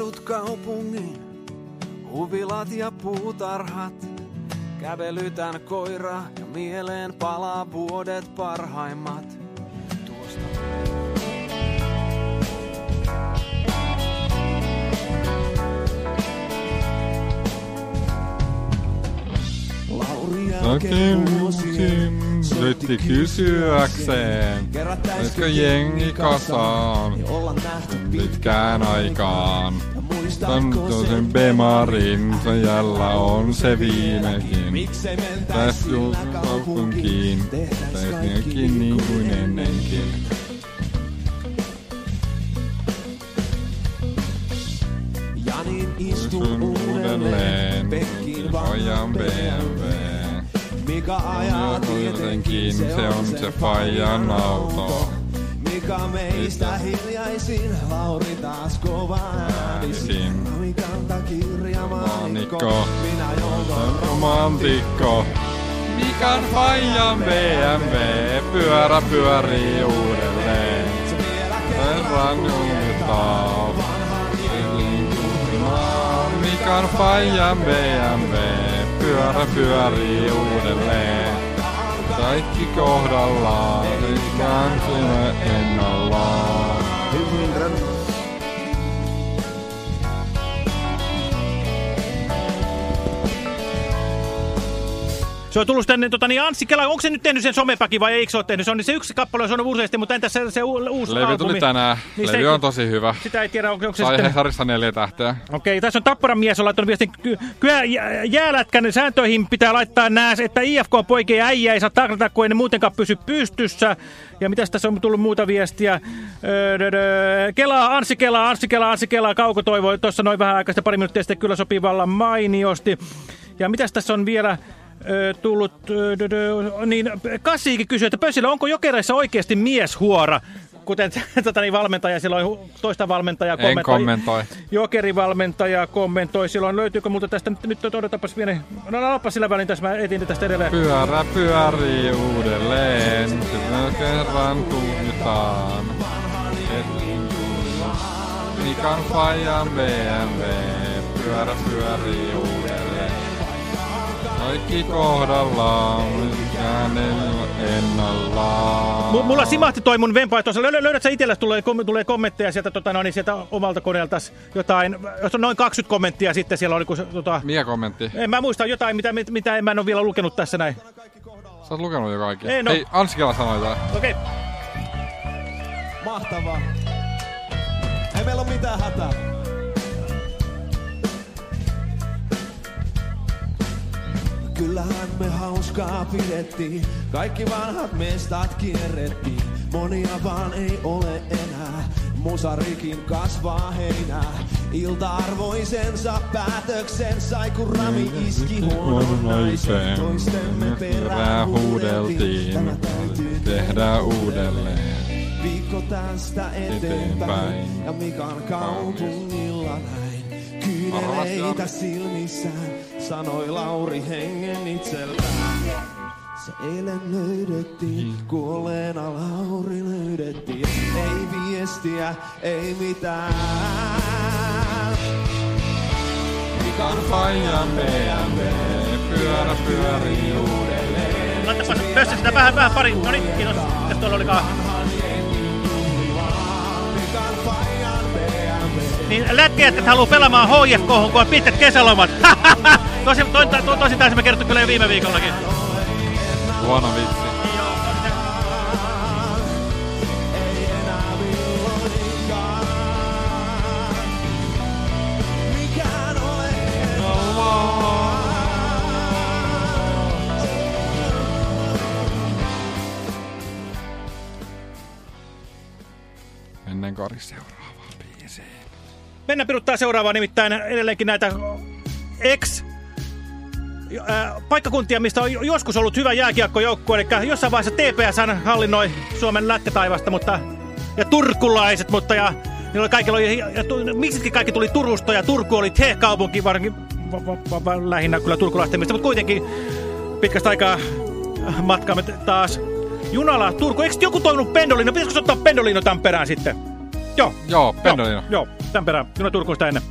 Kadut kaupungin, huvilat ja puutarhat. Kävelytän koira ja mieleen palaa vuodet parhaimmat. Tuosta Lauri Jokin vuosin soitti kysyäkseen, olisiko jengi kasaan pitkään aikaan. Tantoisen Bemarin jällä on se viimekin. Tässä kaupunkiin, tehneekin niin kuin ennenkin. Janin istuu uudelleen, Pekkin pojan BMW. Mikä ajaa Jotenkin se on se fajan auto. Mikä meistä hiljaisin, Lauri taas kova äänisin. Amikanta kirja Maanikko, minä joudun romantikko. Mikan fajan BMW, pyörä pyörii uudelleen. Kerran jumitaan. Mikan fajan BMW, pyörä pyörii uudelleen. Kaikki kohdallaan, mikään sinä ennallaan. Se on tullut tänne, tota, niin Anssi Kela, onko se nyt tehnyt sen somepäki vai eikö se ole tehnyt? Se on se yksi kappale, se on useasti, mutta entäs se, se uusi Levy albumi? tuli tänään. Niin Levy on tosi hyvä. Sitä ei tiedä, onko, onko se sitten... Hesarista neljä tähteä. Okei, tässä on Tapparan mies on laittanut viestin. Ky- Kyllä jä- jäälätkän sääntöihin pitää laittaa nää, että IFK-poikien ja äijä ei saa taklata, kun ei ne muutenkaan pysy pystyssä. Ja mitäs tässä on tullut muuta viestiä? Öö. Kela, Anssi Kela, Anssi Kela, Anssi Kela, Kauko toivoi tuossa noin vähän aikaa sitten pari minuuttia sitten kyllä sopii vallan mainiosti. Ja mitäs tässä on vielä tullut, niin Kassiikin kysyi, että Pössilä, onko jokereissa oikeasti mieshuora? Kuten tota, niin valmentaja, silloin toista valmentajaa En kommentoi. Jokerivalmentaja kommentoi silloin. Löytyykö multa tästä nyt, nyt odotapas pieni... No alapa sillä välin tässä, mä etin tästä edelleen. Pyörä pyörii uudelleen, sitä kerran tunnetaan. Mikan fajan BMW, pyörä pyörii uudelleen. Kaikki kohdallaan, ole ennallaan. M mulla simahti toi mun vempa, tuossa löydät, löydät sä itsellesi tulee, kom tulee kommentteja sieltä, tota, no, niin sieltä omalta koneeltas jotain, jos on noin 20 kommenttia sitten siellä oli, kun tota, Mikä kommentti? en mä muista jotain, mitä, mit- mitä en mä en ole vielä lukenut tässä näin. Sä oot lukenut jo kaikki. Ei, no. Hei, Ansikela sanoi jotain. Okei. Okay. Mahtavaa. Ei meillä ole mitään hätää. Kyllähän me hauskaa pidettiin, kaikki vanhat mestat kierrettiin. Monia vaan ei ole enää, musarikin kasvaa heinää. Ilta-arvoisensa päätöksen sai, kun rami iski huonon naisen. Toistemme perään huudeltiin, Tehdään uudelleen. Viikko tästä eteenpäin ja Mikan kaupungilla näin. Kyyneleitä silmissään, sanoi Lauri hengen itsellään. Se eilen löydettiin, kuolleena Lauri löydettiin. Ei viestiä, ei mitään. Mikan faijan BMW, pyörä pyörii uudelleen. Laittapas pössä sitä vähän, vähän pari. No niin, kiitos. Mitäs tuolla olikaan? Niin lätkijät, että haluaa pelaamaan HFK, kun on pitkät kesälomat. tosin, to, to, tosin taisi me kerrottu kyllä jo viime viikollakin. Huono vitsi. Ennen biisiä. Mennään piruttaa seuraavaa nimittäin edelleenkin näitä ex paikkakuntia, mistä on joskus ollut hyvä jääkiekkojoukkue, eli jossain vaiheessa TPS hallinnoi Suomen lätkätaivasta, mutta, ja turkulaiset, mutta ja, niillä kaikilla oli, ja, miksi kaikki tuli Turusta, ja Turku oli te-kaupunki, varsinkin va, va, va, lähinnä kyllä turkulaisten mistä, mutta kuitenkin pitkästä aikaa matkaamme taas junalla Turku. Eikö joku toiminut Pendolino? Pitäisikö se ottaa Pendolino tämän perään sitten? Joo. Joo, Pendolino. Joo, joo tämän perään. Juna Turku on sitä ennen.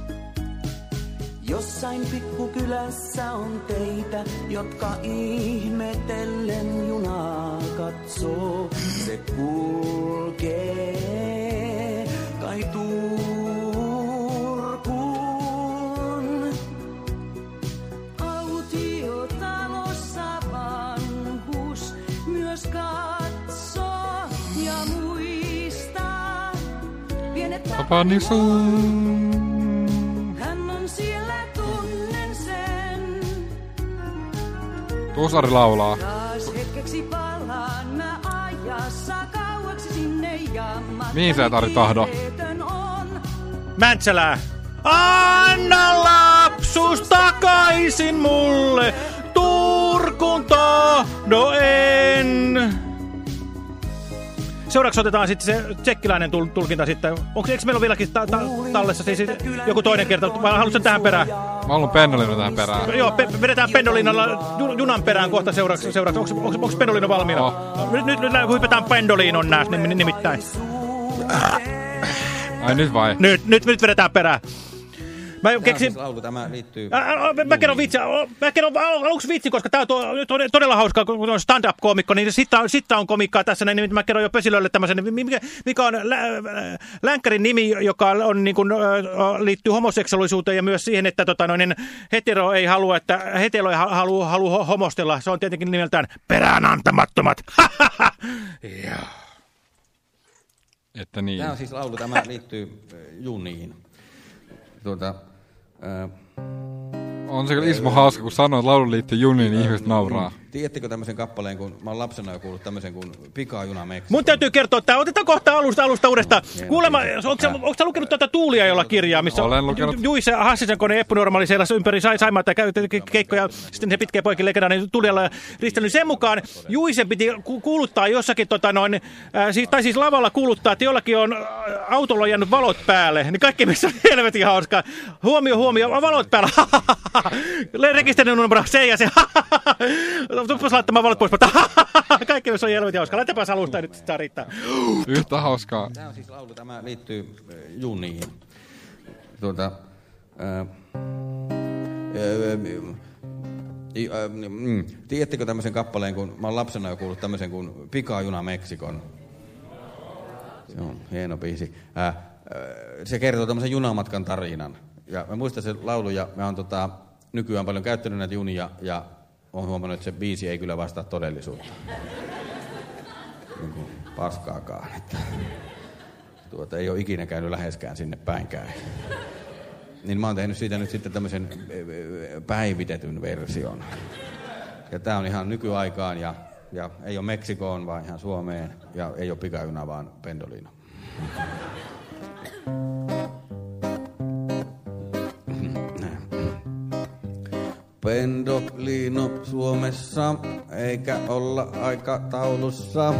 Jossain pikkukylässä on teitä, jotka ihmetellen junaa katsoo. Se kulkee Tapani sun. hän on siellä, tunnen sen. Tuusari laulaa. Taas hetkeksi palaan mä ajassa kauaksi sinne ja Mihin sä Tari tahdo? Mäntsälää. Anna lapsus takaisin mulle, Turkun tahdo en. Seuraavaksi otetaan sitten se tsekkiläinen tul tulkinta sitten. Onko, eikö meillä ole vieläkin ta ta tallessa siis joku toinen kerta, vai haluatko sen tähän perään? Mä haluan Pendolino tähän perään. Joo, pe vedetään Pendolinolla ju junan perään kohta seuraavaksi. seuraavaksi. Onko, onko, onko Pendolino valmiina? Oh. Nyt, nyt, nyt hypätään Pendolinon nim- nimittäin. Ai nyt vai? Nyt, nyt, nyt vedetään perään. Mä Tämä on keksin... siis laulu, tämä liittyy... Ä, Mä, mä kerron vitsi, mä kerron al- aluksi vitsi, koska tää on to, to, todella hauskaa, kun on stand-up-koomikko, niin sitten on, sit on komikkaa tässä, niin mä kerron jo Pösilölle tämmöisen, mikä, mikä on lä, länkkärin nimi, joka on, niin kuin, liittyy homoseksuaalisuuteen ja myös siihen, että tota, noin, hetero ei halua, että hetero ei halua, halua homostella. Se on tietenkin nimeltään peräänantamattomat. Että niin. Tämä on siis laulu, tämä liittyy juniin. Tuota, On se Ismo hauska, kun sanoo, että laulu liittyy juniin, niin ihmiset nauraa. Tiedättekö tämmöisen kappaleen, kun mä oon lapsena jo kuullut tämmöisen kuin Pikajuna Meksiko? Mun täytyy kertoa, että otetaan kohta alusta, alusta uudestaan. Kuulemma, onko sä, onko sä lukenut tätä Tuulia jolla kirjaa, missä Olen lukenut. Ju- Juise Hassisen kone Eppu Normaali seilasi ympäri sai, Saimaata käy ke- keikkoja, sitten se pitkä poikin legendaarinen Tuulialla ristellyt. Sen mukaan Juisen piti ku- kuuluttaa jossakin, tota noin, äh, siis, tai siis lavalla kuuluttaa, että jollakin on autolla jäänyt valot päälle. Niin kaikki missä on helvetin hauskaa. Huomio, huomio, valot päällä. Rekisterinen numero se ja se. Tuppas laittamaan valot pois. Kaikki missä on helvetin hauskaa. Laitapas alusta ja nyt saa riittää. Yhtä hauskaa. Tämä on siis laulu, tämä liittyy äh, juniin. Tuota, äh, äh, äh, äh, mm, tiedättekö tämmöisen kappaleen, kun mä oon lapsena jo kuullut tämmöisen kuin Pikajuna Meksikon? Se on hieno biisi. Se kertoo tämmöisen junamatkan tarinan. Ja mä muistan sen laulu ja mä oon tota, nykyään paljon käyttänyt näitä junia ja oon huomannut, että se biisi ei kyllä vastaa todellisuutta. Niin paskaakaan. Että tuota, ei ole ikinä käynyt läheskään sinne päinkään. Niin mä oon tehnyt siitä nyt sitten tämmöisen päivitetyn version. Ja tää on ihan nykyaikaan ja Ja ei ole Meksikoon, vaan ihan Suomeen. Ja ei ole pikajuna, vaan pendolino. Pendolino Suomessa, eikä olla aikataulussa.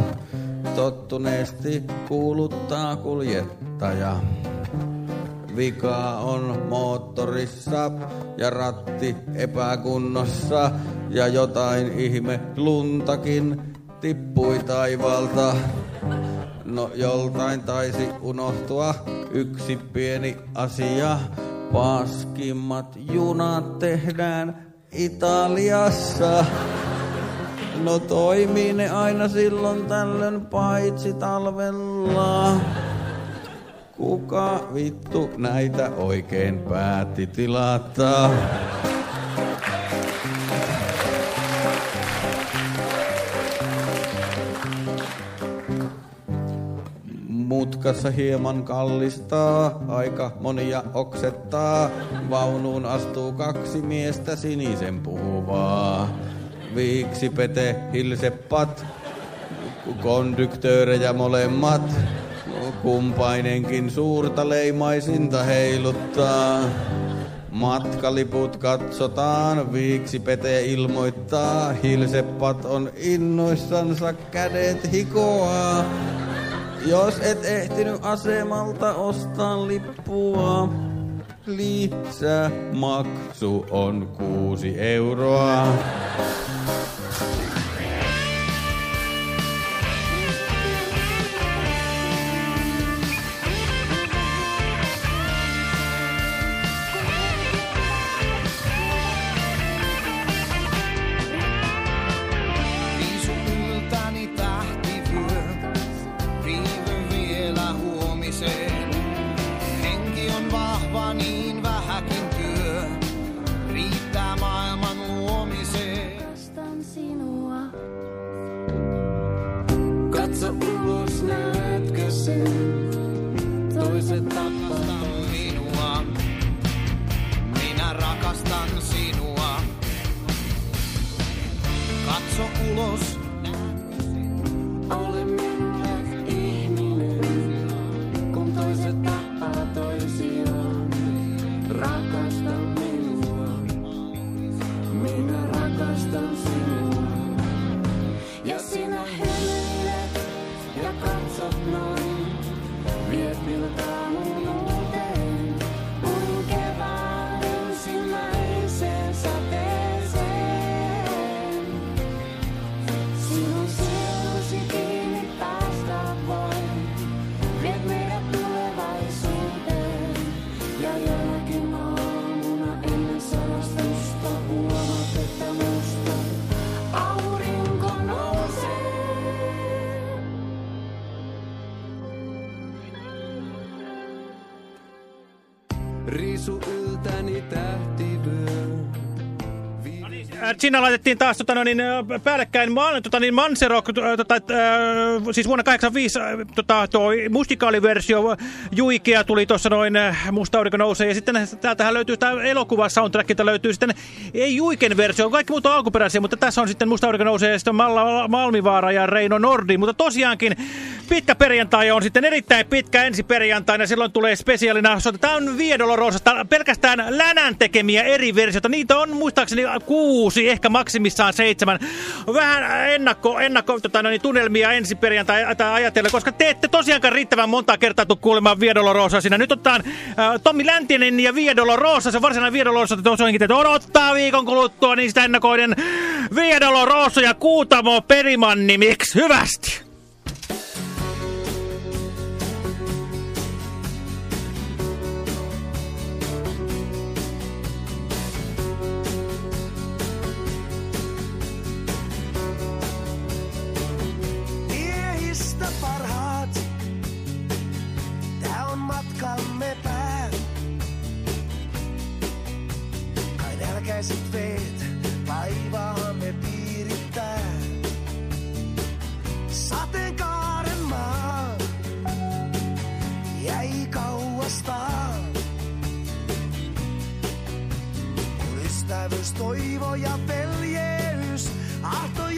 Tottuneesti kuuluttaa kuljettaja. Vika on moottorissa ja ratti epäkunnossa ja jotain ihme luntakin tippui taivalta. No joltain taisi unohtua yksi pieni asia. Paskimmat junat tehdään Italiassa. No toimii ne aina silloin tällöin paitsi talvella. Kuka vittu näitä oikein päätti tilata? Mutkassa hieman kallistaa, aika monia oksettaa. Vaunuun astuu kaksi miestä sinisen puhuvaa. Viiksi pete hilseppat, kondyktöörejä molemmat. Kumpainenkin suurta leimaisinta heiluttaa. Matkaliput katsotaan, viiksi pete ilmoittaa. Hilseppat on innoissansa kädet hikoaa. Jos et ehtinyt asemalta ostaa lippua, lisämaksu on kuusi euroa. Siinä laitettiin taas tota, no, niin, päällekkäin tota, niin Manserok, tota, äh, siis vuonna 85 äh, tota, tuo musikaaliversio Juikea tuli tuossa noin äh, Musta aurinko nousee. Ja sitten täältähän löytyy tämä elokuva soundtrackilta löytyy sitten, ei Juiken versio, kaikki muut on alkuperäisiä, mutta tässä on sitten Musta aurinko nousee ja sitten Malla, Malmivaara ja Reino Nordi. Mutta tosiaankin pitkä perjantai on sitten erittäin pitkä ensi perjantaina, silloin tulee spesiaalina. Tämä on Viedolorosasta pelkästään Länän tekemiä eri versioita. Niitä on muistaakseni kuusi, ehkä maksimissaan seitsemän. Vähän ennakko, ennakko tota, no niin, tunnelmia ensi perjantai ajatellen, koska te ette tosiaankaan riittävän monta kertaa tuu kuulemaan Viedolorosa siinä. Nyt otetaan äh, Tommi Läntinen ja Viedolorosa, se varsinainen Viedolorosa, että tosiaankin että odottaa viikon kuluttua niistä ennakoiden Viedolorosa ja Kuutamo Perimanni, miksi hyvästi? Ystävyys, toivo ja veljeys. Ahto